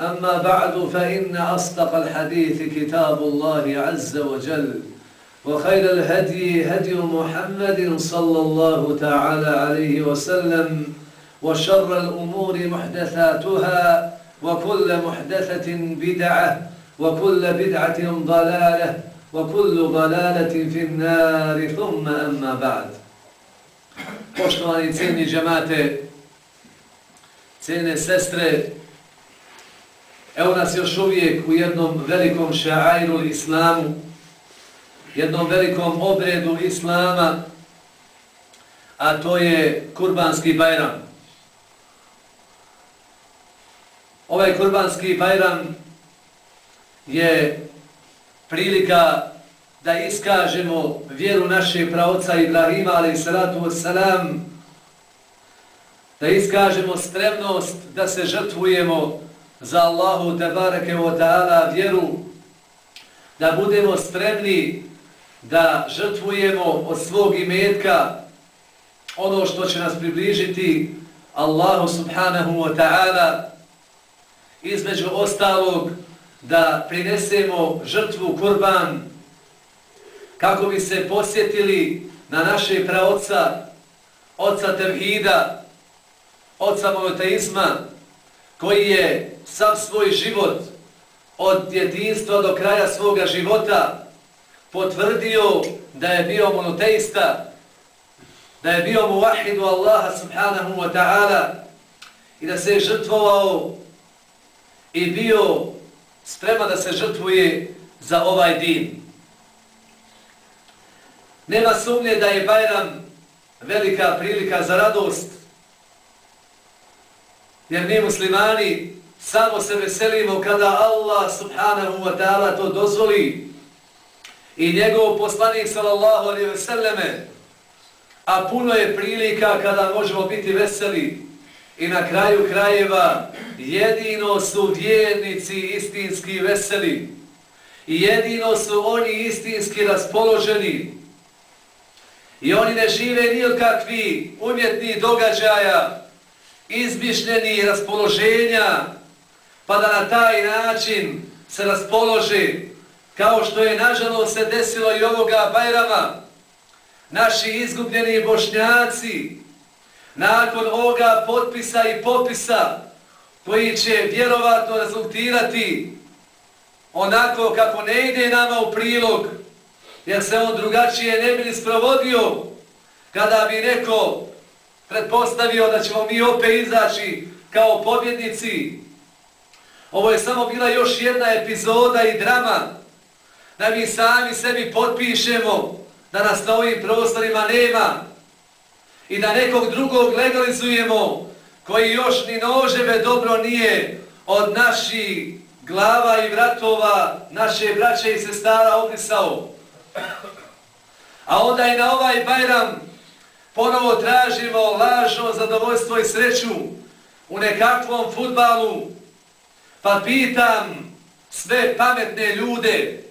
أما بعد فإن أصدق الحديث كتاب الله عز وجل وخير الهدي هدي محمد صلى الله تعالى عليه وسلم وشر الأمور محدثاتها وكل محدثة بدعة وكل بدعة ضلالة وكل ضلالة في النار. ثم أما بعد. Poštovani cijeni džemate, cijene sestre, evo nas još uvijek u jednom velikom ša'ajru islamu, jednom velikom obredu islama, a to je kurbanski bajram. Ovaj kurbanski bajram je prilika da iskažemo vjeru naše pravca Ibrahima, ali salatu wassalam, da iskažemo spremnost da se žrtvujemo za Allahu tebareke wa ta'ala vjeru, da budemo spremni da žrtvujemo od svog imetka ono što će nas približiti Allahu subhanahu wa ta'ala, između ostalog da prinesemo žrtvu kurban kako bi se posjetili na naše praoca, oca Tevhida, oca monoteizma, koji je sam svoj život od djetinstva do kraja svoga života potvrdio da je bio monoteista, da je bio muvahidu Allaha subhanahu wa ta'ala i da se je žrtvovao i bio sprema da se žrtvuje za ovaj din. Nema sumnje da je Bajram velika prilika za radost, jer mi muslimani samo se veselimo kada Allah subhanahu wa ta'ala to dozvoli. I njegov poslanik sallallahu alaihi ve selleme, a puno je prilika kada možemo biti veseli. I na kraju krajeva jedino su vjernici istinski veseli. I jedino su oni istinski raspoloženi. I oni ne žive kakvi umjetni događaja izmišljeni raspoloženja pa da na taj način se raspolože kao što je nažalost se desilo i ovoga Bajrama. Naši izgubljeni bošnjaci nakon ovoga potpisa i popisa koji će vjerovatno rezultirati onako kako ne ide nama u prilog, jer se on drugačije ne bi sprovodio kada bi neko pretpostavio da ćemo mi opet izaći kao pobjednici. Ovo je samo bila još jedna epizoda i drama da mi sami sebi potpišemo da nas na ovim prostorima nema i da nekog drugog legalizujemo koji još ni noževe dobro nije od naših glava i vratova naše braće i sestara obrisao. A onda i na ovaj Bajram ponovo tražimo lažno zadovoljstvo i sreću u nekakvom futbalu, pa pitam sve pametne ljude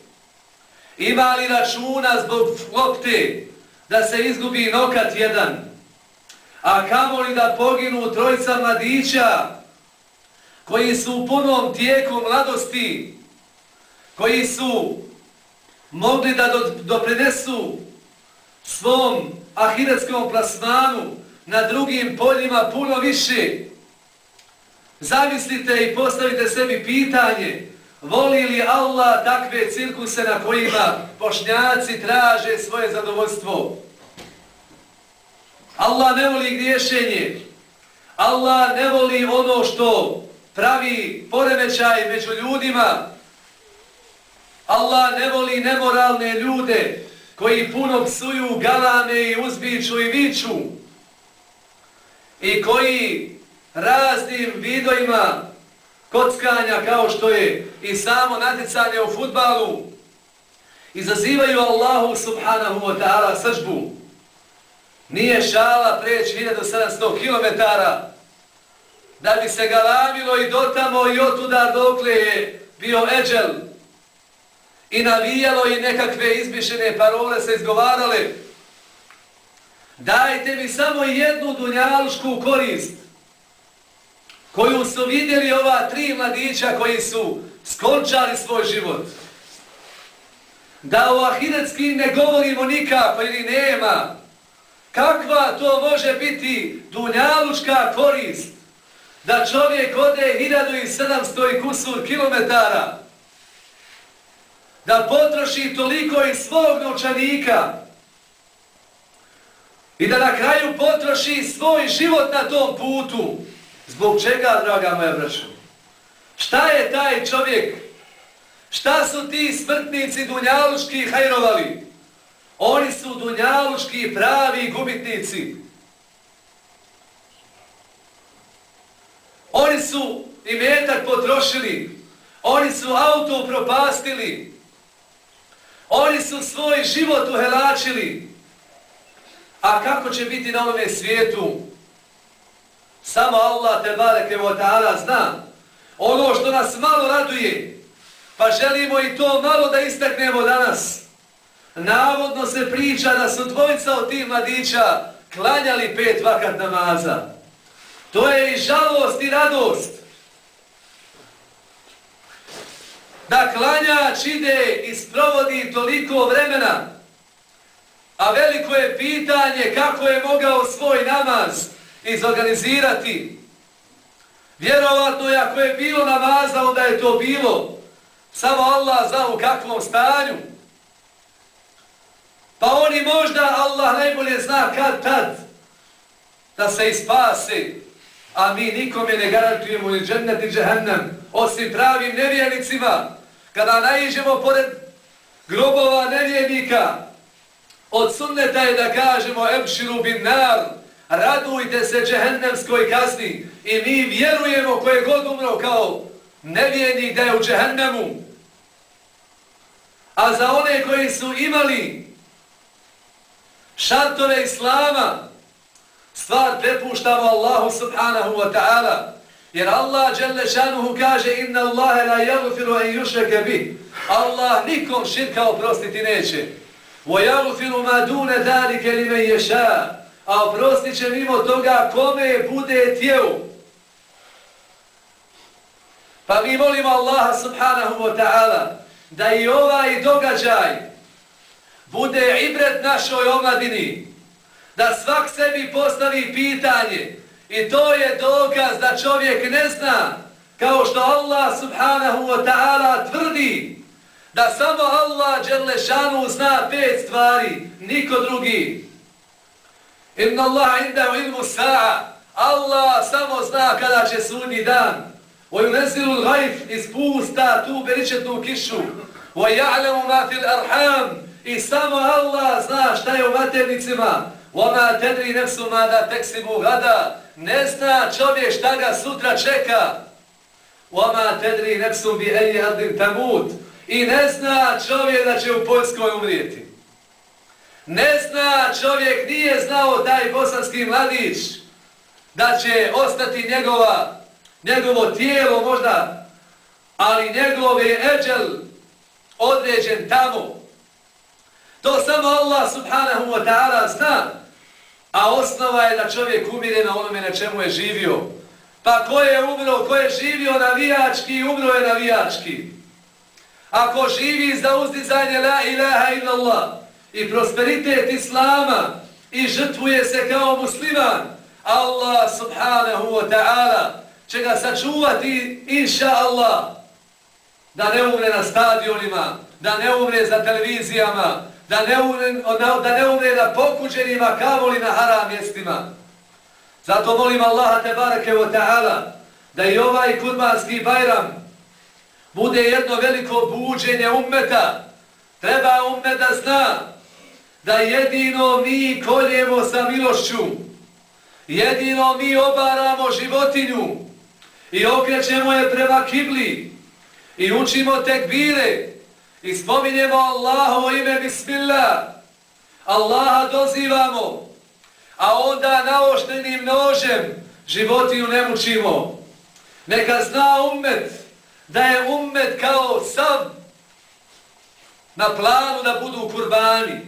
Ima li računa zbog lopte da se izgubi nokat jedan? A kamo li da poginu trojca mladića koji su u punom tijeku mladosti, koji su mogli da doprinesu svom ahiretskom plasmanu na drugim poljima puno više. Zamislite i postavite sebi pitanje, voli li Allah takve cirkuse na kojima pošnjaci traže svoje zadovoljstvo? Allah ne voli griješenje. Allah ne voli ono što pravi poremećaj među ljudima. Allah ne voli nemoralne ljude koji puno psuju, galame i uzbiću i viču i koji raznim vidojima kockanja kao što je i samo natjecanje u futbalu izazivaju Allahu subhanahu wa ta'ala sržbu. Nije šala preći 1700 km da bi se galamilo i dotamo i otuda dokle je bio eđel i navijalo i nekakve izmišljene parole se izgovarale. Dajte mi samo jednu dunjalušku korist koju su vidjeli ova tri mladića koji su skončali svoj život. Da o ahiretskim ne govorimo nikako ili nema. Kakva to može biti dunjalučka korist da čovjek ode 1700 i kusur kilometara da potroši toliko iz svog novčanika i da na kraju potroši svoj život na tom putu. Zbog čega, draga moja braća? Šta je taj čovjek? Šta su ti smrtnici dunjaluški hajrovali? Oni su dunjaluški pravi gubitnici. Oni su i metak potrošili. Oni su auto propastili. Oni su svoj život uhelačili. A kako će biti na ovome svijetu? Samo Allah te bareke vo ta'ala zna. Ono što nas malo raduje, pa želimo i to malo da istaknemo danas. Navodno se priča da su dvojica od tih mladića klanjali pet vakat namaza. To je i žalost i radost. Da klanjač ide i sprovodi toliko vremena, a veliko je pitanje kako je mogao svoj namaz izorganizirati. Vjerovatno je ako je bilo namaza, onda je to bilo. Samo Allah zna u kakvom stanju. Pa oni možda, Allah najbolje zna kad tad, da se ispasi. a mi nikome ne garantujemo ni džennet ni džehennem, osim pravim nevjernicima, kada naiđemo pored grobova nevjednika, od sunneta je da kažemo ebširu bin nar, radujte se džehennemskoj kazni i mi vjerujemo koje god umro kao nevjednik da je u džehennemu. A za one koji su imali šartove islama, stvar prepuštamo Allahu subhanahu wa ta'ala, Jer Allah dželle šanuhu kaže inna Allahe la yaghfiru an yushraka bi. Allah nikom širka oprostiti neće. Wa yaghfiru ma dun zalika liman yasha. A oprostit će mimo toga kome bude tjeo. Pa mi molimo Allaha subhanahu wa ta'ala da i ovaj događaj bude ibret našoj omladini. Da svak sebi postavi pitanje I to je dokaz da čovjek ne zna, kao što Allah subhanahu wa ta'ala tvrdi, da samo Allah Đerlešanu zna pet stvari, niko drugi. Inna Allah inda ilmu sa'a, Allah samo zna kada će sudnji dan. Wa yunazilu l'gajf ispusta tu beričetnu kišu. Wa ja'lemu ma fil arham. I samo Allah zna šta je u maternicima. Wa ma tedri nefsu ma da teksibu gada. Ne zna čovjek šta ga sutra čeka. Oma tedri nepsum bi eji adin tamut. I ne zna čovjek da će u Poljskoj umrijeti. Ne zna čovjek, nije znao taj bosanski mladić da će ostati njegova, njegovo tijelo možda, ali njegov je eđel određen tamo. To samo Allah subhanahu wa ta'ala zna. A osnova je da čovjek umire na onome na čemu je živio. Pa ko je umro, ko je živio navijački, umro je navijački. Ako živi za uzdizanje la ilaha illallah i prosperitet Islama i žrtvuje se kao musliman, Allah subhanahu wa ta'ala će ga sačuvati, inša Allah, da ne umre na stadionima, da ne umre za televizijama, da ne umre, da ne umre na pokuđenima, kavoli na haram mjestima. Zato molim Allaha te barake ta'ala da i ovaj kurbanski bajram bude jedno veliko buđenje ummeta. Treba ummet da zna da jedino mi koljemo sa milošću, jedino mi obaramo životinju i okrećemo je prema kibli i učimo tekbire i spominjemo Allahovo ime Bismillah. Allaha dozivamo a onda naoštenim nožem životinju ne mučimo. Neka zna ummet da je ummet kao sam na planu da budu kurbani.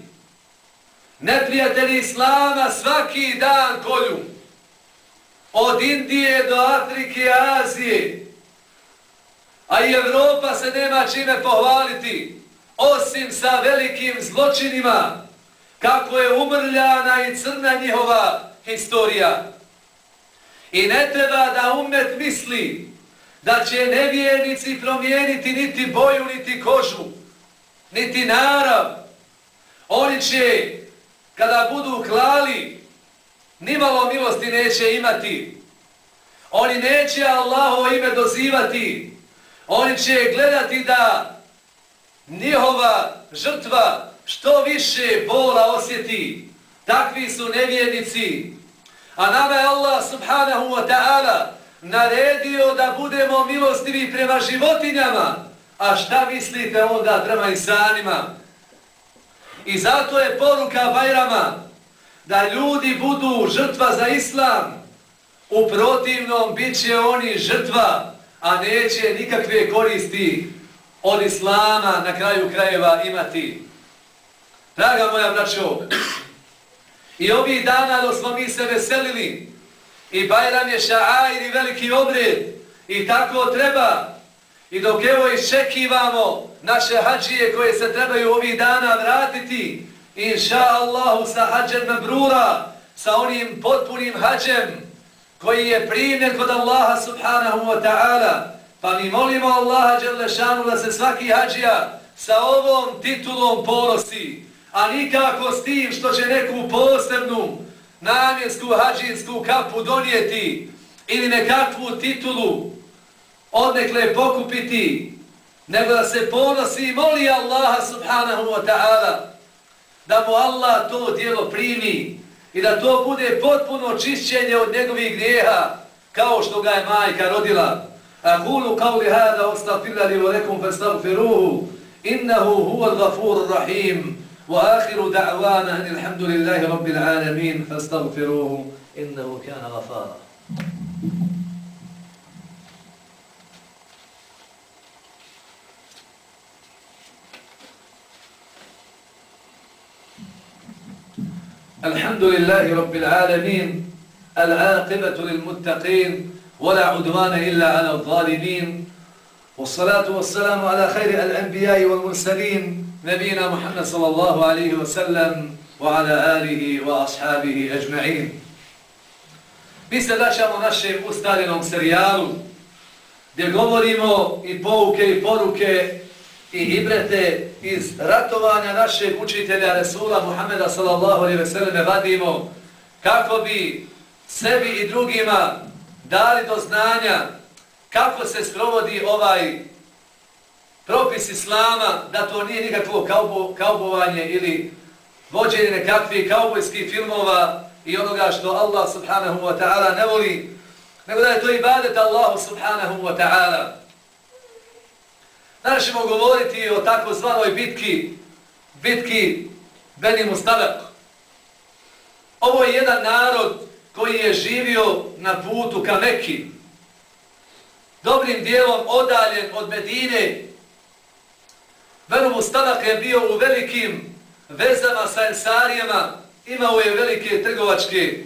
Neprijatelji Islama svaki dan kolju. Od Indije do Afrike, Azije. A i Evropa se nema čime pohvaliti. Osim sa velikim zločinima kako je umrljana i crna njihova historija. I ne treba da umet misli da će nevjernici promijeniti niti boju, niti kožu, niti narav. Oni će, kada budu klali, nimalo milosti neće imati. Oni neće Allahovo ime dozivati. Oni će gledati da njihova žrtva što više bola osjeti, takvi su nevjernici. A nama je Allah subhanahu wa ta'ala naredio da budemo milostivi prema životinjama. A šta mislite onda prema insanima? I zato je poruka Bajrama da ljudi budu žrtva za islam. U protivnom bit će oni žrtva, a neće nikakve koristi od islama na kraju krajeva imati. Draga moja braćo, i ovih dana dok smo mi se veselili, i Bajram je šaajr i veliki obred, i tako treba, i dok evo iščekivamo naše hađije koje se trebaju ovih dana vratiti, inša Allahu sa hađem brura, sa onim potpunim hađem, koji je primjer kod Allaha subhanahu wa ta'ala, pa mi molimo Allaha Đelešanu da se svaki hađija sa ovom titulom ponosi, a nikako s tim što će neku posebnu namjensku hađinsku kapu donijeti ili nekakvu titulu odnekle pokupiti, nego da se ponosi i moli Allaha subhanahu wa ta'ala da mu Allah to dijelo primi i da to bude potpuno čišćenje od njegovih grijeha, kao što ga je majka rodila. A hulu li hada ostavila li volekom fa stavfiruhu, innahu huva gafur rahim, wa ahiru da'vana, ilhamdulillahi rabbil alamin, fastagfiruhu, innahu kana gafara. الحمد لله رب العالمين العاقبة للمتقين ولا عدوان إلا على الظالمين. والصلاة والسلام على خير الأنبياء والمرسلين نبينا محمد صلى الله عليه وسلم وعلى آله وأصحابه أجمعين. Mi se vraćamo našem ustaljenom serijalu gdje govorimo i pouke i poruke i ibrete iz ratovanja našeg učitelja Resula Muhammeda sallallahu alaihi ve selleme vadimo kako bi sebi i drugima dali do znanja kako se sprovodi ovaj propis islama, da to nije nikakvo kaubo, kaubovanje ili vođenje nekakvih kaubojskih filmova i onoga što Allah subhanahu wa ta'ala ne voli, nego da je to ibadet Allahu subhanahu wa ta'ala. Danas ćemo govoriti o takozvanoj bitki, bitki Beni Mustabak. Ovo je jedan narod koji je živio na putu ka Mekki, dobrim dijelom odaljen od Medine, Benu Mustanak je bio u velikim vezama sa Ensarijama, imao je velike trgovačke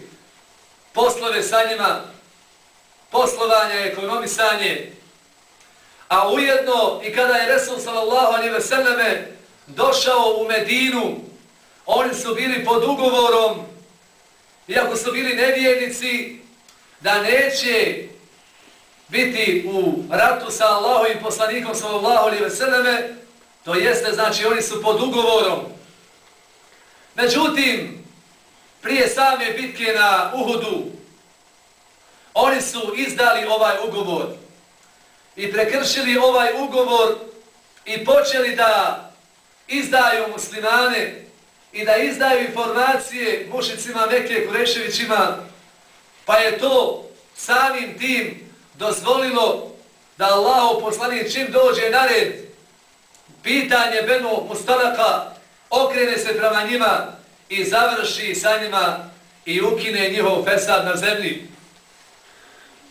poslove sa njima, poslovanje, ekonomisanje, a ujedno i kada je Resul sallallahu alaihi ve selleme došao u Medinu, oni su bili pod ugovorom, iako su bili nevjernici, da neće biti u ratu sa Allahom i poslanikom sallallahu alaihi ve selleme, to jeste, znači, oni su pod ugovorom. Međutim, prije same bitke na Uhudu, oni su izdali ovaj ugovor i prekršili ovaj ugovor i počeli da izdaju muslimane i da izdaju informacije mušicima Meke Kureševićima, pa je to samim tim dozvolilo da Allah poslani čim dođe na red pitanje Benu Mustalaka okrene se prema njima i završi sa njima i ukine njihov fesad na zemlji.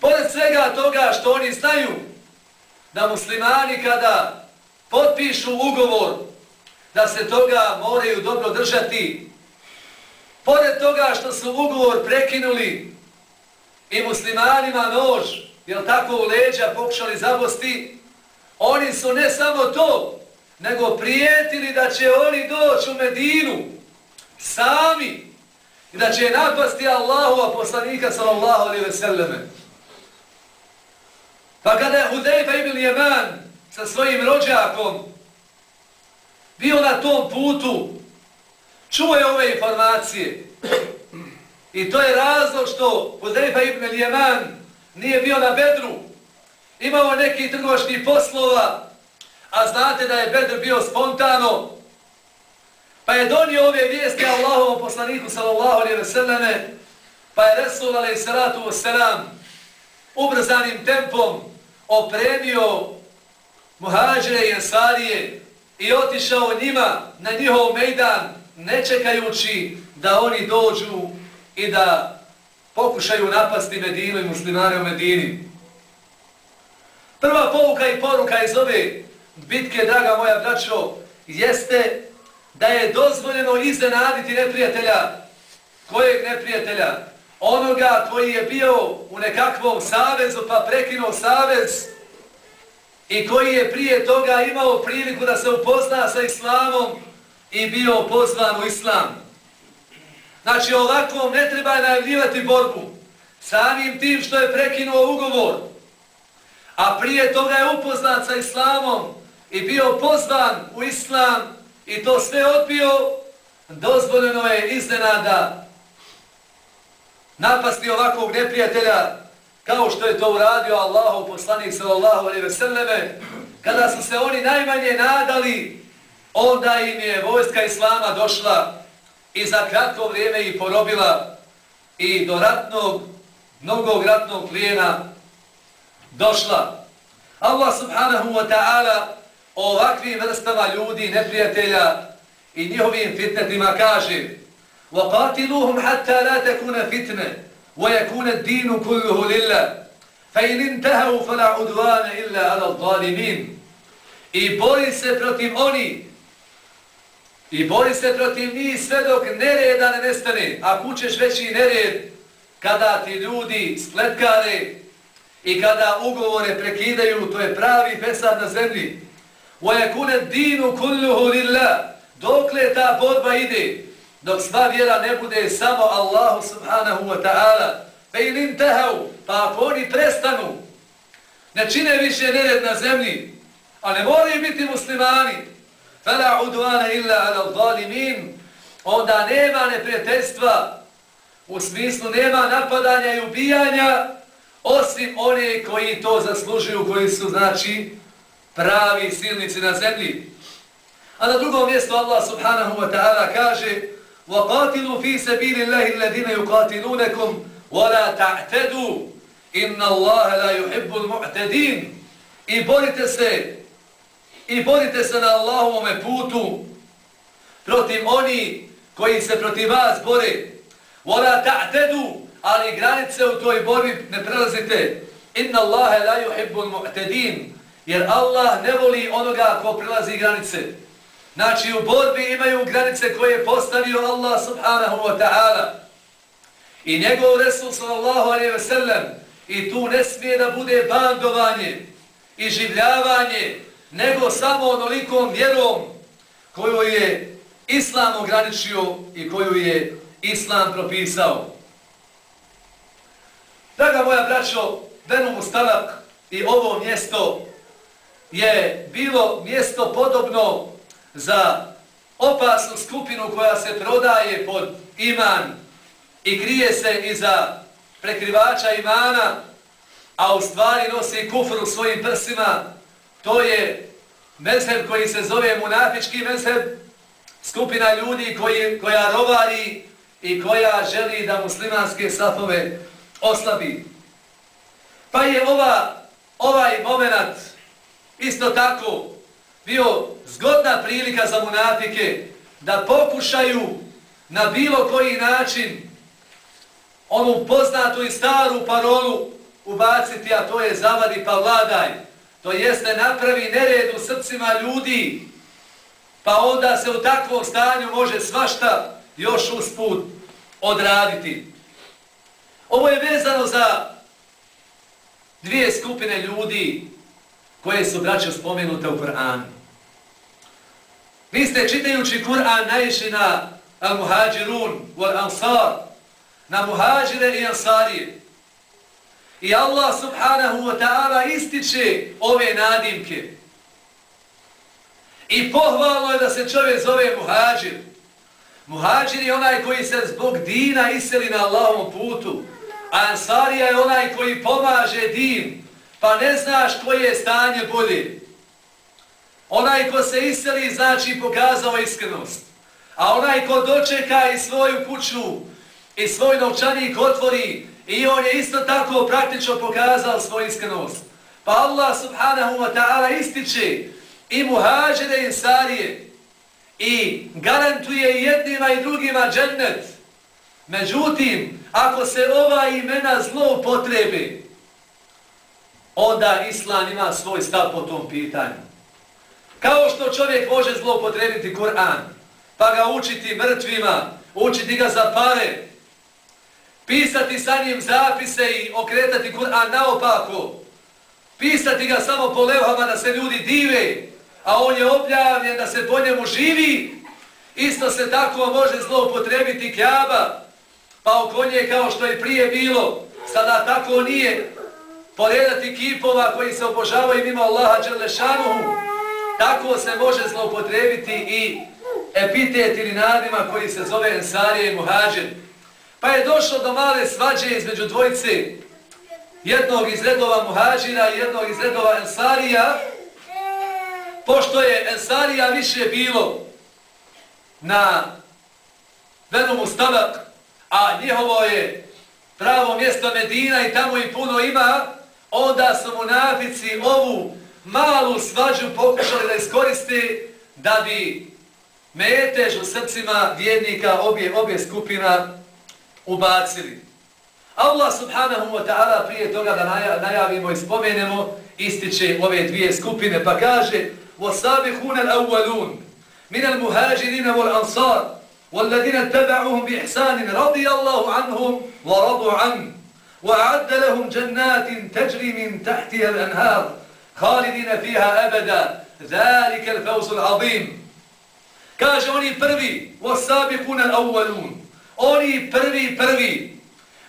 Pored svega toga što oni znaju da muslimani kada potpišu ugovor da se toga moraju dobro držati, pored toga što su ugovor prekinuli i muslimanima nož, jel tako u leđa pokušali zabosti, oni su ne samo to, nego prijetili da će oni doći u Medinu sami i da će napasti Allahu a poslanika sallallahu alaihi ve selleme. Pa kada je Hudejfa ibn Jeman sa svojim rođakom bio na tom putu, čuo je ove informacije. I to je razlog što Hudejfa ibn Jeman nije bio na Bedru, imao neki trgovački poslova, a znate da je Bedr bio spontano, pa je donio ove vijesti Allahovom poslaniku sallallahu alaihi ve selleme, pa je Resul alaihi salatu wa salam ubrzanim tempom opremio muhađire i ensarije i otišao njima na njihov mejdan, ne čekajući da oni dođu i da pokušaju napasti Medinu i muslimane u Medini. Prva pouka i poruka iz ove bitke, draga moja braćo, jeste da je dozvoljeno iznenaditi neprijatelja. Kojeg neprijatelja? Onoga koji je bio u nekakvom savezu pa prekinuo savez i koji je prije toga imao priliku da se upozna sa islamom i bio pozvan u islam. Znači ovakvom ne treba najavljivati borbu. Samim tim što je prekinuo ugovor, a prije toga je upoznat sa islamom, i bio pozvan u islam i to sve odbio, dozvoljeno je iznenada napasti ovakvog neprijatelja kao što je to uradio Allahu poslanik sallallahu alejhi ve selleme kada su se oni najmanje nadali onda im je vojska islama došla i za kratko vrijeme ih porobila i do ratnog mnogog ratnog plijena došla. Allah subhanahu wa ta'ala o ovakvim vrstama ljudi, neprijatelja i njihovim fitnetima kaže وَقَاتِلُوهُمْ حَتَّى لَا تَكُونَ فِتْنَ وَيَكُونَ الدِّينُ كُلُّهُ لِلَّهِ فَإِنْ انْتَهَوْا فَلَا عُدْوَانَ إِلَّا عَلَى الظَّالِمِينَ I bori se protiv oni i bori se protiv njih sve dok nereda ne nestane. A kućeš veći nered kada ti ljudi spletkare i kada ugovore prekidaju, to je pravi fesad na zemlji. وَيَكُونَ الدِّينُ كُلُّهُ لِلَّهِ Dokle ta borba ide? dok sva vjera ne bude samo Allahu subhanahu wa ta'ala, pa ili im tehav, pa ako oni prestanu, ne čine više nered na zemlji, a ne moraju biti muslimani, fela udvana illa ala zalimin, onda nema neprijateljstva, u smislu nema napadanja i ubijanja, osim one koji to zaslužuju, koji su, znači, pravi silnici na zemlji. A na drugom mjestu Allah subhanahu wa ta'ala kaže, وقاتلوا في سبيل الله الذين يقاتلونكم ولا تعتدوا إن الله لا يحب المعتدين. I borite se i borite se na Allahovome putu protiv oni koji se protiv vas bore. ولا تعتدوا ali granice u toj borbi ne prelazite. إن الله لا يحب المعتدين jer Allah ne voli onoga ko prelazi granice. Znači u borbi imaju granice koje je postavio Allah subhanahu wa ta'ala. I njegov Resul sallallahu alaihi ve sellem i tu ne smije da bude bandovanje i življavanje, nego samo onolikom vjerom koju je Islam ograničio i koju je Islam propisao. Draga moja braćo, Benu Mustalak i ovo mjesto je bilo mjesto podobno za opasnu skupinu koja se prodaje pod iman i krije se iza prekrivača imana, a u stvari nosi kufr u svojim prsima, to je mezheb koji se zove munafički mezheb, skupina ljudi koji, koja rovari i koja želi da muslimanske safove oslabi. Pa je ova, ovaj moment isto tako bio zgodna prilika za munafike da pokušaju na bilo koji način onu poznatu i staru parolu ubaciti, a to je zavadi pa vladaj. To jeste napravi nered u srcima ljudi, pa onda se u takvom stanju može svašta još usput odraditi. Ovo je vezano za dvije skupine ljudi koje su braće spomenute u Kur'anu. Vi ste čitajući Kur'an naišli na al-muhađirun wal-ansar, na muhađire i ansarije. I Allah subhanahu wa ta'ala ističe ove nadimke. I pohvalno je da se čovjek zove muhađir. Muhađir je onaj koji se zbog dina iseli na Allahom putu. A ansarija je onaj koji pomaže din. Pa ne znaš koje je stanje bolje. Onaj ko se iseli znači pokazao iskrenost. A onaj ko dočeka i svoju kuću i svoj novčanik otvori i on je isto tako praktično pokazao svoju iskrenost. Pa Allah subhanahu wa ta'ala ističe i muhađere i sarije i garantuje jednima i drugima džennet. Međutim, ako se ova imena zlo potrebe, onda Islam ima svoj stav po tom pitanju. Kao što čovjek može zlopotrebiti Kur'an, pa ga učiti mrtvima, učiti ga za pare, pisati sa njim zapise i okretati Kur'an naopako, pisati ga samo po levhama da se ljudi dive, a on je objavljen da se po njemu živi, isto se tako može zloupotrebiti kjaba, pa oko nje kao što je prije bilo, sada tako nije, poredati kipova koji se obožavaju mimo Allaha Đerlešanuhu, tako se može zloupotrebiti i epitet ili nadima koji se zove Ensarije i Muhađir. Pa je došlo do male svađe između dvojice, jednog iz redova Muhađira i jednog iz redova Ensarija, pošto je Ensarija više bilo na Venomu stavak, a njihovo je pravo mjesto Medina i tamo i puno ima, onda su munafici ovu malu svađu pokušali da iskoriste da bi metež u srcima vjernika obje, obje skupina ubacili. Allah subhanahu wa ta'ala prije toga da najavimo i spomenemo ističe ove dvije skupine pa kaže وَسَابِحُونَ الْأَوَّلُونَ مِنَ الْمُهَاجِرِينَ وَالْأَنصَارِ وَالَّذِينَ اتَّبَعُهُمْ بِإِحْسَانٍ رَضِيَ اللَّهُ عَنْهُمْ وَرَضُوا عَنْهُ وَأَعَدَّ لَهُمْ جَنَّاتٍ تَجْرِي مِنْ تَحْتِهَا الْأَنْهَارِ خالدين فيها أبدا ذلك الفوز العظيم kaže oni prvi والسابقون الأولون oni prvi prvi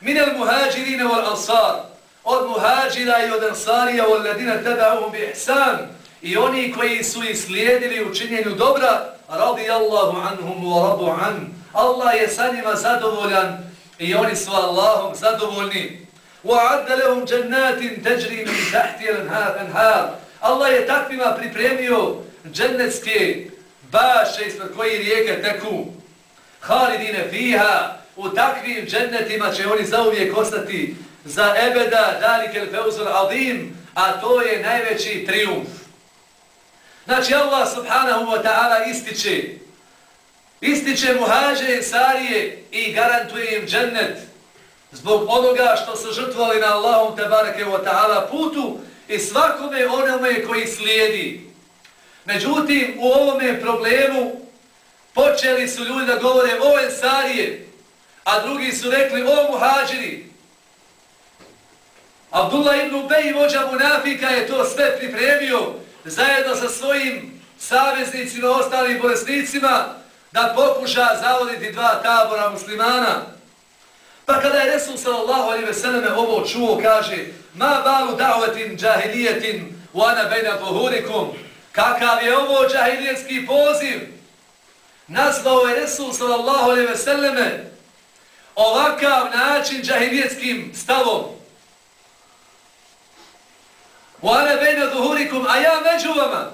من المهاجرين والأنصار od muhađira i od ansarija والذين تبعوهم بإحسان i oni koji su ih slijedili u činjenju dobra radi Allahu anhum wa radu an Allah je sa njima zadovoljan i oni su Allahom zadovoljni وَعَدَّ لَهُمْ جَنَّاتٍ تَجْرِي مِنْ تَحْتِ الْأَنْهَارِ Allah je takvima pripremio džennetske baše ispred koji rijeke teku. Halidine fiha, u takvim džennetima će oni zauvijek ostati za ebeda, dalikel feuzul adim, a to je najveći triumf. Znači Allah subhanahu wa ta'ala ističe, ističe muhađe i sarije i garantuje im džennet zbog onoga što su žrtvovali na Allahom te barake ta'ala putu i svakome onome koji slijedi. Međutim, u ovome problemu počeli su ljudi da govore o Ensarije, a drugi su rekli o Muhađiri. Abdullah ibn Ubej, vođa munafika, je to sve pripremio zajedno sa svojim saveznicima, ostalim bolesnicima, da pokuša zavoditi dva tabora muslimana. Pa kada je Resul sallallahu alaihi ve selleme ovo čuo, kaže Ma balu da'vetin džahilijetin u ana bejna pohurikum. Kakav je ovo džahilijetski poziv? Nazvao je Resul sallallahu alaihi ve selleme ovakav način džahilijetskim stavom. U ana bejna pohurikum, a ja među vama.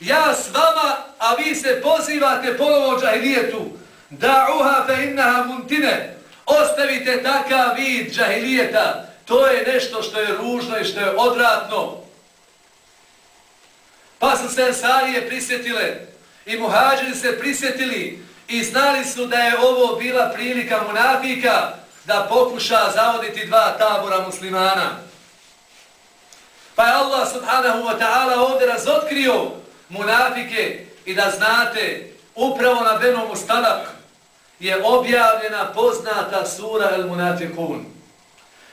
Ja s vama, a vi se pozivate ponovo džahilijetu. Da'uha fe innaha muntine. Ostavite takav vid džahilijeta. To je nešto što je ružno i što je odratno. Pa su se Ensarije prisjetile i muhađiri se prisjetili i znali su da je ovo bila prilika munafika da pokuša zavoditi dva tabora muslimana. Pa je Allah subhanahu wa ta'ala ovdje razotkrio munafike i da znate upravo na Benom ustanak je objavljena poznata sura El Munafikun.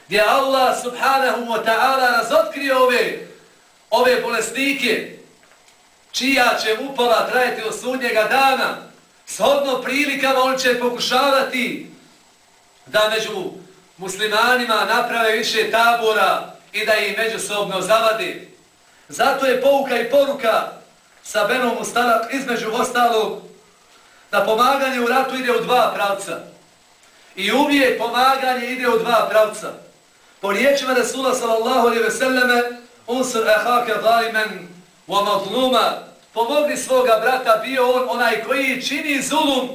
Gdje Allah subhanahu wa ta'ala razotkrio ove, ove bolestnike čija će upala trajati od sudnjega dana. Shodno prilikama on će pokušavati da među muslimanima naprave više tabora i da ih međusobno zavadi. Zato je pouka i poruka sa Benom Ustanak između ostalog da pomaganje u ratu ide u dva pravca. I uvijek pomaganje ide u dva pravca. Po riječima Resula sallallahu alaihi ve selleme unsur ahake zalimen wa mazluma pomogli svoga brata bio on onaj koji čini zulum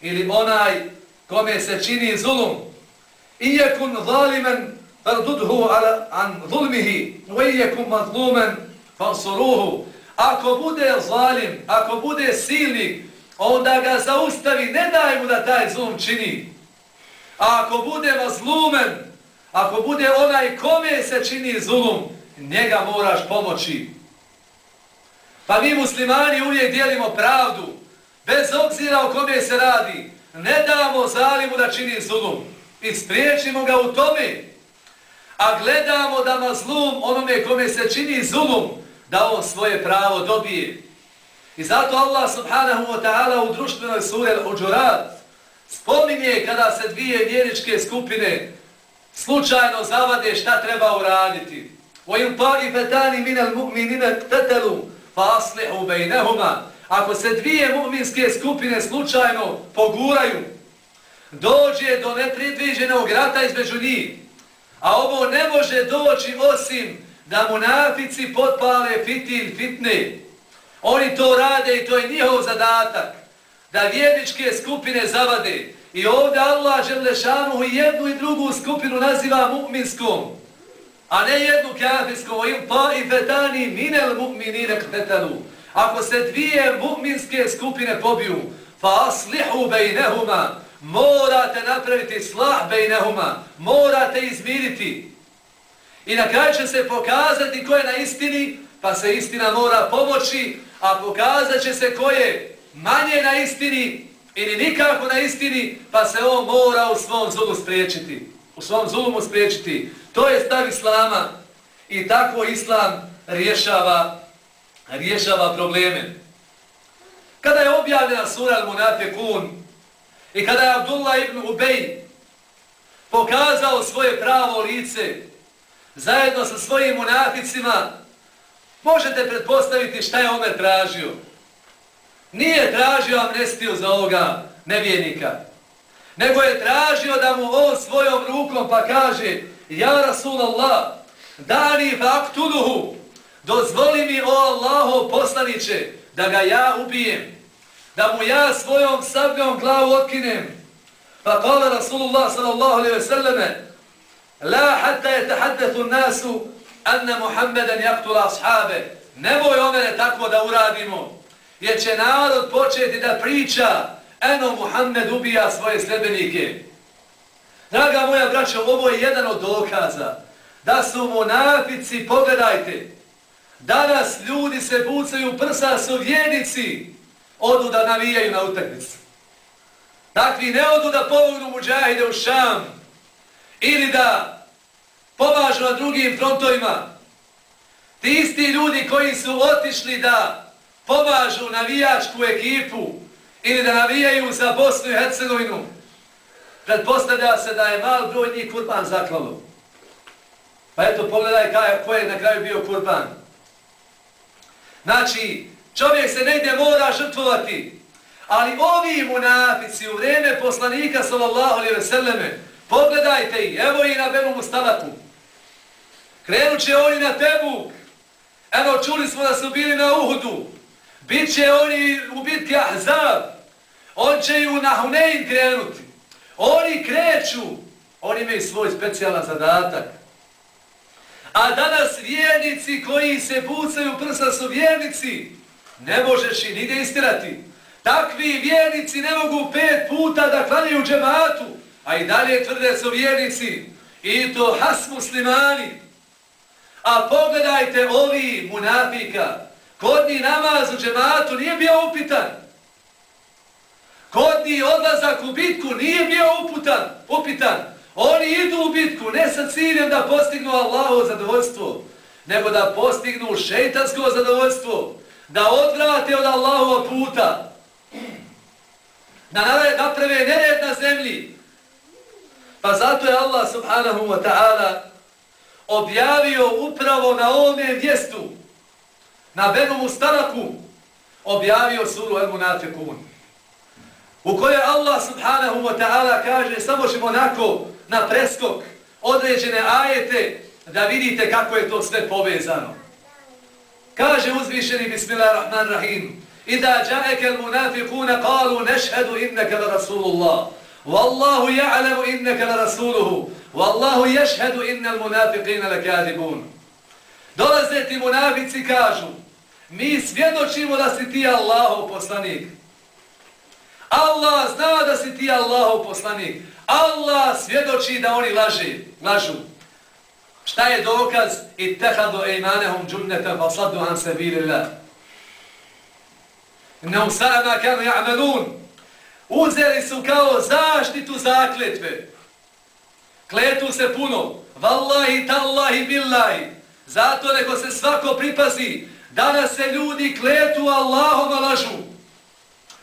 ili onaj kome se čini zulum. Ijekun zalimen fardudhu ala an zulmihi wa jekun mazlumen fansuruhu. Ako bude zalim, ako bude silnik, onda ga zaustavi, ne daj mu da taj zlum čini. A ako bude mazlumen, ako bude onaj kome se čini zulum, njega moraš pomoći. Pa mi muslimani uvijek dijelimo pravdu, bez obzira o kome se radi. Ne damo zalimu da čini zulum i spriječimo ga u tome. A gledamo da mazlum onome kome se čini zulum, da on svoje pravo dobije. I zato Allah subhanahu wa ta'ala u društvenoj suri Al-Uđurat spominje kada se dvije vjeričke skupine slučajno zavade šta treba uraditi. وَيُمْ طَائِفَتَانِ مِنَ الْمُؤْمِنِينَ تَتَلُوا فَأَصْلِحُوا بَيْنَهُمَا Ako se dvije mu'minske skupine slučajno poguraju, dođe do nepredviđenog rata između njih, a ovo ne može doći osim da munafici potpale fitil fitne, Oni to rade i to je njihov zadatak. Da vjerničke skupine zavade. I ovdje Allah Želešanu jednu i drugu skupinu naziva mu'minskom. A ne jednu kafirskom. Pa i fetani minel mu'minine ktetalu. Ako se dvije mu'minske skupine pobiju, fa aslihu bejnehuma, morate napraviti slah bejnehuma, morate izmiriti. I na kraju će se pokazati ko je na istini, pa se istina mora pomoći, a pokazat će se ko je manje na istini ili nikako na istini, pa se on mora u svom zulu spriječiti. U svom zulumu spriječiti. To je stav Islama i tako Islam rješava, rješava probleme. Kada je objavljena sura Al-Munafiqun i kada je Abdullah ibn Ubej pokazao svoje pravo lice zajedno sa svojim munaficima, Možete pretpostaviti šta je Omer tražio. Nije tražio amnestiju za ovoga nevijenika, Nego je tražio da mu on svojom rukom pa kaže Ja Rasulallah, dani faktuluhu, dozvoli mi o Allaho poslaniće da ga ja ubijem, da mu ja svojom sabljom glavu otkinem. Pa kala Rasulullah sallallahu alaihi ve selleme, La hatta je tahaddetu nasu anna Muhammeden jaktula ashabe. Nemoj omene tako da uradimo, jer će narod početi da priča eno Muhammed ubija svoje sljedbenike. Draga moja braća, ovo je jedan od dokaza da su monafici, pogledajte, Danas ljudi se bucaju prsa su vjernici, odu da navijaju na utakmicu. Takvi ne odu da pomognu muđahide u Šam ili da pomažu na drugim frontovima. Ti isti ljudi koji su otišli da pomažu navijačku ekipu ili da navijaju za Bosnu i Hercegovinu, predpostavlja se da je mal broj njih kurban zaklalo. Pa eto, pogledaj ko je na kraju bio kurban. Znači, čovjek se negdje mora žrtvovati, ali ovi munafici u vreme poslanika sallallahu alaihi ve selleme, pogledajte ih, evo i na Benu Mustalaku. Krenut će oni na Tebuk. Evo, čuli smo da su bili na Uhudu. Biće oni u bitki Ahzab. On će i u Nahunein krenuti. Oni kreću. Oni imaju svoj specijalan zadatak. A danas vjernici koji se bucaju prsa su vjernici. Ne možeš i nigdje istirati. Takvi vjernici ne mogu pet puta da klanjaju džematu. A i dalje tvrde su vjernici. I to has muslimani. A pogledajte ovi munafika. Kodni namaz u džematu nije bio upitan. Kodni odlazak u bitku nije bio uputan, upitan. Oni idu u bitku ne sa ciljem da postignu Allahovo zadovoljstvo, nego da postignu šeitansko zadovoljstvo, da odvrate od Allahova puta, da naprave nered na zemlji. Pa zato je Allah subhanahu wa ta'ala objavio upravo na ovome mjestu, na Benu Mustaraku, objavio suru El Munafikun, u kojoj Allah subhanahu wa ta'ala kaže, samo ćemo onako na preskok određene ajete da vidite kako je to sve povezano. Kaže uzvišeni Bismillahirrahmanirrahim, Ida ja'eke al-munafikuna qalu nešhedu inneke la Rasulullah. Wallahu ja'lamu innaka la Rasuluhu. Wallahu ješhedu innal munafiqina la kadibun. Dolaze ti munafici kažu, mi svjedočimo da si ti Allahov poslanik. Allah zna da si ti Allahov poslanik. Allah svjedoči da oni laži, lažu. Šta je dokaz? I tehadu ejmanehum džunneta saddu an se bilillah. Ne usama kanu ja'melun. Uzeli su kao zaštitu zakletve. Kletu se puno. Wallahi, tallahi, billahi. Zato neko se svako pripazi. Danas se ljudi kletu Allahom lažu.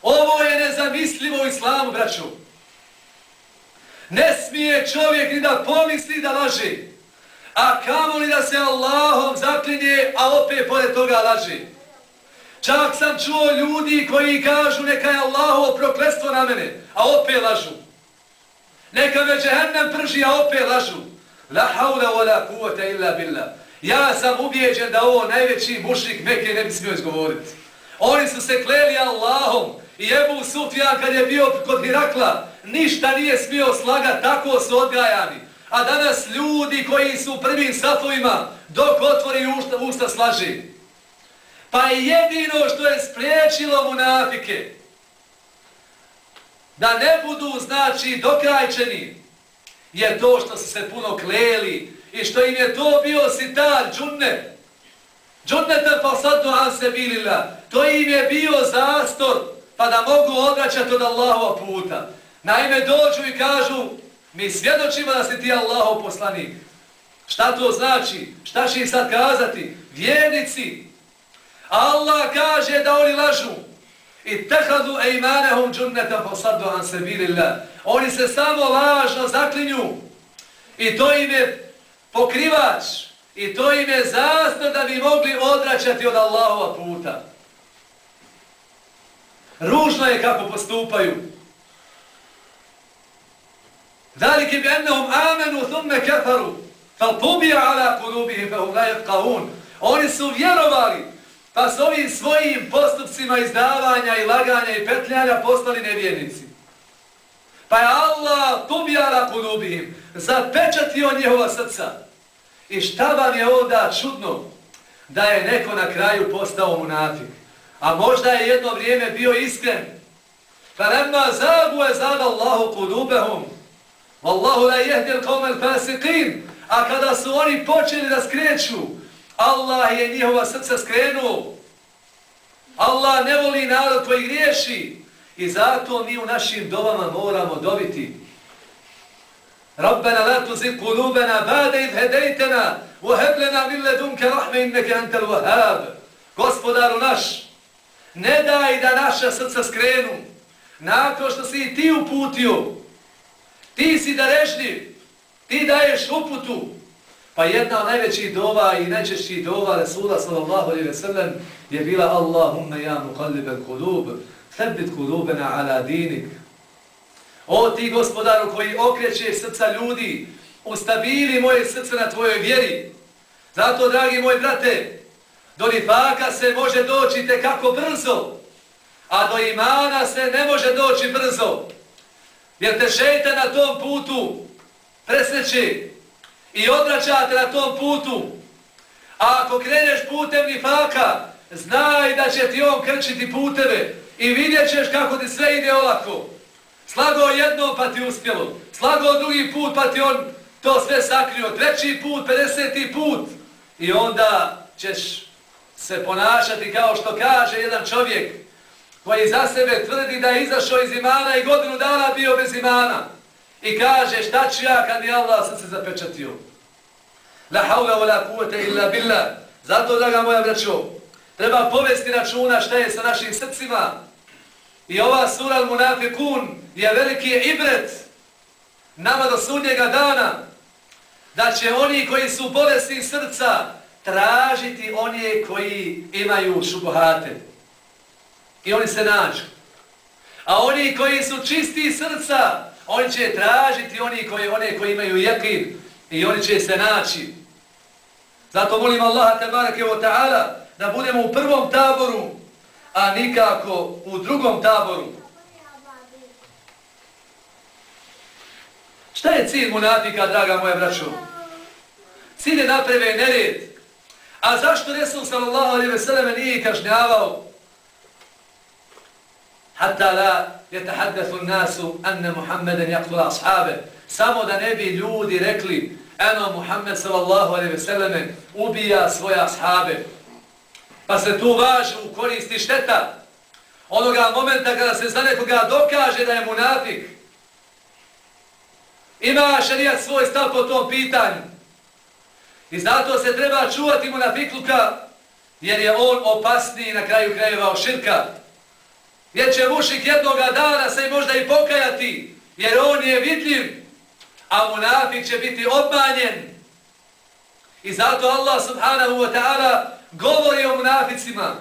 Ovo je nezamislivo u islamu, braću. Ne smije čovjek ni da pomisli da laže. A kamo li da se Allahom zaklinje, a opet pored toga laže. Čak sam čuo ljudi koji kažu neka je Allahovo proklestvo na mene, a opet lažu. Neka me džehennem prži, a opet lažu. La haula wa la kuvata illa billah. Ja sam ubijeđen da ovo najveći mušnik Mekke ne bi smio izgovoriti. Oni su se kleli Allahom i Ebu Sufjan kad je bio kod Hirakla, ništa nije smio slagat, tako su odgajani. A danas ljudi koji su u prvim safovima, dok otvori usta, usta slaži. Pa je jedino što je spriječilo munafike, da ne budu, znači, dokrajčeni, je to što su se puno kleli i što im je to bio sitar, džunnet. Džunneta pa sad se bilila. To im je bio zastor pa da mogu odraćati od Allahova puta. Naime, dođu i kažu, mi svjedočimo da si ti Allahov poslanik. Šta to znači? Šta će im sad kazati? Vjernici. Allah kaže da oni lažu. I tehadu ejmanehum džunneta posadu an se Oni se samo lažno zaklinju. I to im je pokrivač. I to im je zasno da bi mogli odraćati od Allahova puta. Ružno je kako postupaju. Dalike bi ennehum amenu thumme kefaru. Fal tubi ala kulubihim fehum lajet kaun. Oni su vjerovali pa s ovim svojim postupcima izdavanja i laganja i petljanja postali nevjernici. Pa je Allah tubijala kulubihim, zapečatio njehova srca. I šta vam je onda čudno da je neko na kraju postao munafik? A možda je jedno vrijeme bio iskren. Pa nema zagu je zada Allahu kulubehum, Wallahu la yahdi al-qawma al-fasiqin. A kada su oni počeli da skreću Allah je njihova srca skrenuo. Allah ne voli narod koji griješi. I zato mi u našim dovama moramo dobiti. Rabbena la tuzik kulubena bade idh hedejtena uheblena min ledunke rahme inneke antel vahab. Gospodaru naš, ne daj da naša srca skrenu. Nakon što si ti uputio, ti si darežljiv, ti daješ uputu. Pa jedna od najvećih dova i najčešćih dova Resula sallallahu alaihi ve sellem je bila Allahumma ja muqallibel kulub, thabbit kulubena ala dinik. O ti gospodaru koji okreće srca ljudi, ustabili moje srce na tvojoj vjeri. Zato, dragi moji brate, do nifaka se može doći te kako brzo, a do imana se ne može doći brzo. Jer te šeite na tom putu presreći i odvraćate na tom putu. A ako kreneš putem nifaka, znaj da će ti on krčiti puteve i vidjet ćeš kako ti sve ide olako. Slagao jedno pa ti uspjelo. Slagao drugi put pa ti on to sve sakrio. Treći put, 50. put. I onda ćeš se ponašati kao što kaže jedan čovjek koji za sebe tvrdi da je izašao iz imana i godinu dana bio bez imana. I kaže šta ću ja kad mi Allah srce zapečatio. La haula wa la kuvete illa billah. Zato, draga moja braćo, treba povesti računa šta je sa našim srcima. I ova sura al-Munafikun je veliki ibret nama do sudnjega dana da će oni koji su bolesni srca tražiti one koji imaju šubohate. I oni se nađu. A oni koji su čisti srca, oni će tražiti oni koji, one koji imaju jekin i oni će se naći. Zato molim Allaha tabarake wa ta'ala da budemo u prvom taboru, a nikako u drugom taboru. Šta je cilj munafika, draga moja braćo? Cilj je naprave nered. A zašto Resul sallallahu alaihi ve selleme nije kažnjavao? Hatta la yetahaddathu nasu anna Muhammeden yaktula ashabe. Samo da ne bi ljudi rekli eno Muhammed sallallahu alaihi ve selleme ubija svoje ashabe. Pa se tu važu u koristi šteta. Onoga momenta kada se za nekoga dokaže da je munafik. Ima šarijat svoj stav po tom pitanju. I zato se treba čuvati munafikluka jer je on opasniji na kraju krajeva od širka Jer će mušik jednoga dana se možda i pokajati jer on je vidljiv a munafik će biti obmanjen. I zato Allah subhanahu wa ta'ala govori o munaficima.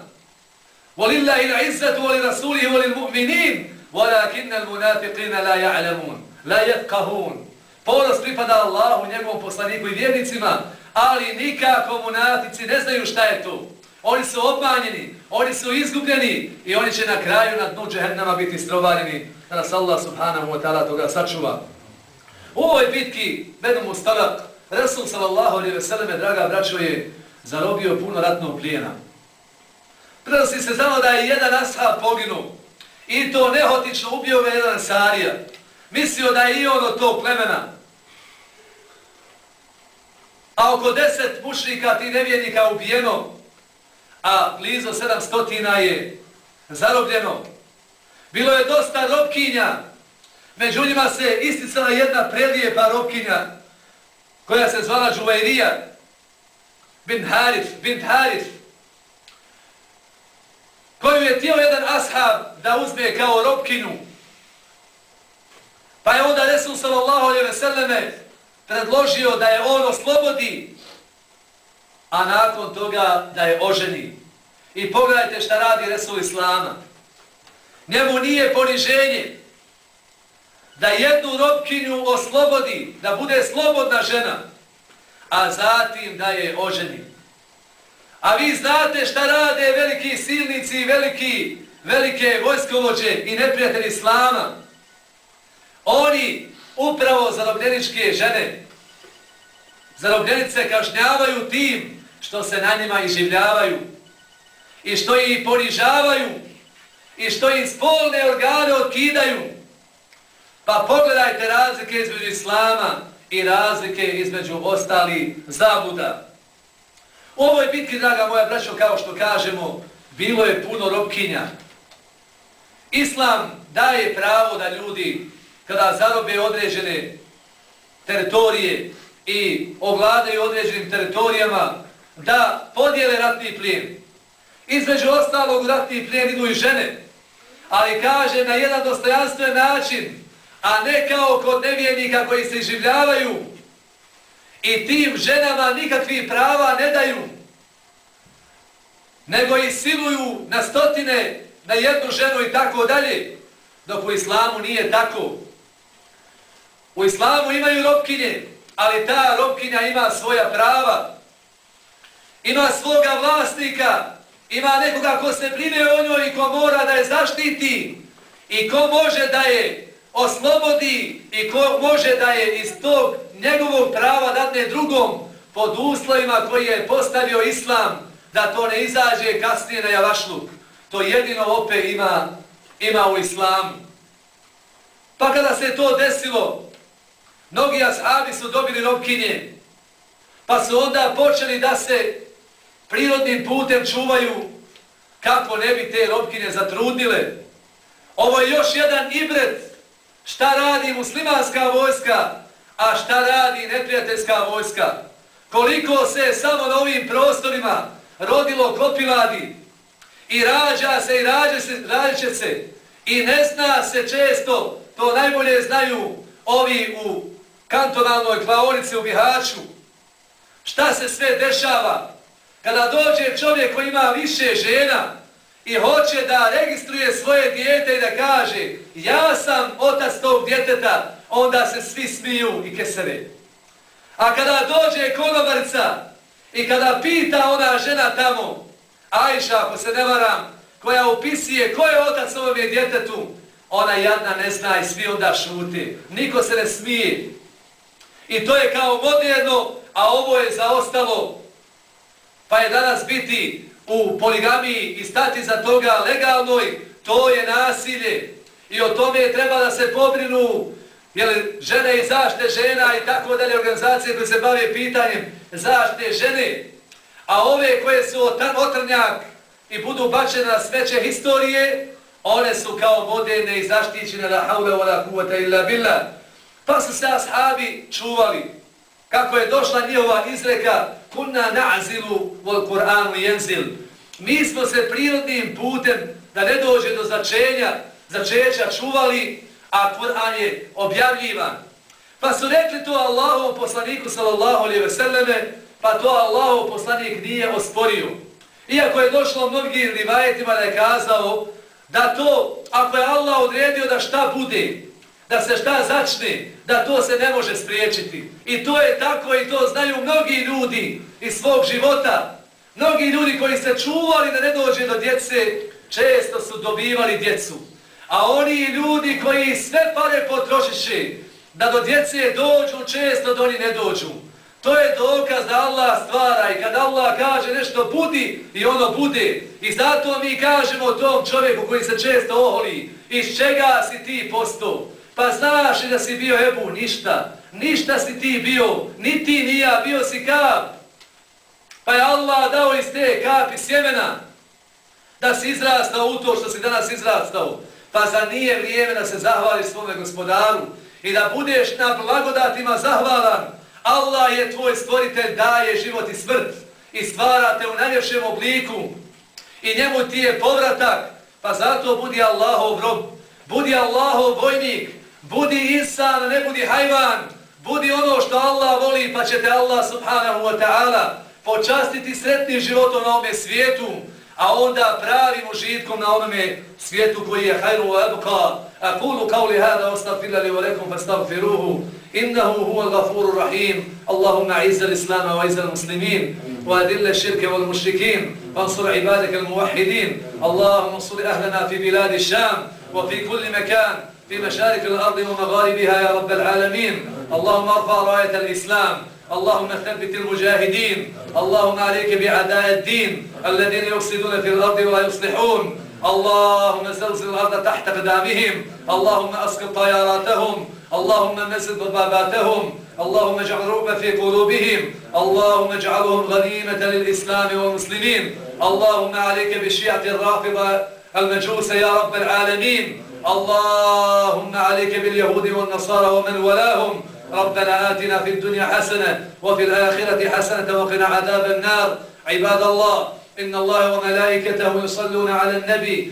وَلِلَّهِ الْعِزَّةُ وَلِرَسُولِهِ وَلِلْمُؤْمِنِينَ وَلَكِنَّ الْمُنَافِقِينَ لَا يَعْلَمُونَ لَا يَفْقَهُونَ Ponos pripada Allahu, njegovom poslaniku i vjernicima, ali nikako munafici ne znaju šta je to. Oni su obmanjeni, oni su izgubljeni i oni će na kraju na dnu džehennama biti strovaljeni Da nas Allah subhanahu wa ta'ala toga sačuva. U ovoj bitki, Benu Mustalak, Resul sallallahu alaihi ve selleme, draga braćo, je zarobio puno ratnog plijena. Prenosi se znamo da je jedan ashab poginu i to nehotično ubio ga jedan sarija. Mislio da je i on od tog plemena. A oko deset mušnika ti nevjernika ubijeno, a blizu 700 je zarobljeno. Bilo je dosta robkinja, Među njima se isticala jedna prelijepa robkinja koja se zvala Džuvajrija bin Harif, bin Harif koju je tijel jedan ashab da uzme kao robkinu. Pa je onda Resul sallallahu alaihi ve selleme predložio da je on oslobodi, a nakon toga da je oženi. I pogledajte šta radi Resul Islama. Njemu nije poniženje, da jednu robkinju oslobodi, da bude slobodna žena, a zatim da je oženi. A vi znate šta rade veliki silnici i veliki, velike vojskovođe i neprijatelji islama. Oni upravo zarobljeničke žene, zarobljenice kažnjavaju tim što se na njima iživljavaju i što ih ponižavaju i što im spolne organe odkidaju. Pa pogledajte razlike između islama i razlike između ostali zabuda. U ovoj bitki, draga moja braćo, kao što kažemo, bilo je puno robkinja. Islam daje pravo da ljudi, kada zarobe određene teritorije i ovladaju određenim teritorijama, da podijele ratni plijen. Između ostalog ratni plijen idu i žene, ali kaže na jedan dostojanstven način, a ne kao kod nevijenika koji se življavaju i tim ženama nikakvih prava ne daju, nego i siluju na stotine na jednu ženu i tako dalje, dok u islamu nije tako. U islamu imaju robkinje, ali ta robkinja ima svoja prava, ima svoga vlasnika, ima nekoga ko se brine o njoj i ko mora da je zaštiti i ko može da je oslobodi i ko može da je iz tog njegovog prava dadne drugom pod uslovima koji je postavio islam da to ne izađe kasnije na javašluk. To jedino opet ima, ima u islamu. Pa kada se to desilo, mnogi ashabi su dobili robkinje, pa su onda počeli da se prirodnim putem čuvaju kako ne bi te robkinje zatrudnile. Ovo je još jedan ibret šta radi muslimanska vojska, a šta radi neprijateljska vojska. Koliko se samo na ovim prostorima rodilo kopiladi i rađa se i rađa se, rađa će se i ne zna se često, to najbolje znaju ovi u kantonalnoj klaonici u Bihaću, šta se sve dešava kada dođe čovjek koji ima više žena i hoće da registruje svoje dijete i da kaže ja sam otac tog djeteta, onda se svi smiju i kesere. A kada dođe konobarca i kada pita ona žena tamo, Ajša, ako se ne varam, koja upisuje ko je otac ovom je djetetu, ona jadna ne zna i svi onda šuti. Niko se ne smije. I to je kao moderno, a ovo je zaostalo. Pa je danas biti u poligamiji i stati za toga legalnoj, to je nasilje. I o tome treba da se pobrinu jel, žene i zašte žena i tako dalje organizacije koje se bave pitanjem zašte žene. A ove koje su otrnjak i budu bačene na sveće historije, one su kao vodene i zaštićene la haula wa la kuvata illa billah. Pa su se ashabi čuvali. Kako je došla njihova izreka kunna na'zilu wal Kur'anu jenzil. Mi smo se prirodnim putem da ne dođe do začenja, začeća čuvali, a Kur'an je objavljivan. Pa su rekli to Allahu poslaniku sallallahu alaihi ve selleme, pa to Allahov poslanik nije osporio. Iako je došlo mnogim rivajetima da je kazao da to, ako je Allah odredio da šta bude, da se šta začne, da to se ne može spriječiti. I to je tako i to znaju mnogi ljudi iz svog života. Mnogi ljudi koji se čuvali da ne dođe do djece, često su dobivali djecu. A oni ljudi koji sve pare potrošiše, da do djece dođu, često do oni ne dođu. To je dokaz da Allah stvara i kad Allah kaže nešto budi i ono bude. I zato mi kažemo tom čovjeku koji se često oholi, iz čega si ti postao? Pa znaš li da si bio Ebu? Ništa. Ništa si ti bio. Ni ti, ni ja. Bio si kap. Pa je Allah dao iz te kapi sjemena da si izrastao u to što si danas izrastao. Pa za nije vrijeme da se zahvali svome gospodaru i da budeš na blagodatima zahvalan. Allah je tvoj stvoritelj, daje život i smrt i stvara te u najljepšem obliku. I njemu ti je povratak, pa zato budi Allahov rob, budi Allahov vojnik, Budi insan, ne budi hajvan. Budi ono što Allah voli, pa će te Allah subhanahu wa ta'ala počastiti sretnim životom na ovome svijetu, a onda pravim užitkom na onome svijetu koji je hajru wa abuka. A kulu kauli hada, ostafila li valekum, fa stavfiruhu. Innahu huwa gafuru rahim. Allahumma izza l'islama wa izza l'muslimin. وأذل الشرك والمشركين وانصر عبادك الموحدين اللهم انصر أهلنا في بلاد الشام وفي كل مكان في مشارق الأرض ومغاربها يا رب العالمين. اللهم ارفع راية الإسلام. اللهم ثبت المجاهدين. اللهم عليك بعداء الدين الذين يفسدون في الأرض ولا يصلحون. اللهم زلزل الأرض تحت قدامهم. اللهم أسقط طياراتهم. اللهم نزل ضباباتهم اللهم اجعل رؤب في قلوبهم. اللهم اجعلهم غنيمة للإسلام والمسلمين. اللهم عليك بالشيعة الرافضة المجوس يا رب العالمين. اللهم عليك باليهود والنصارى ومن ولاهم. ربنا آتنا في الدنيا حسنة وفي الآخرة حسنة وقنا عذاب النار. عباد الله إن الله وملائكته يصلون على النبي.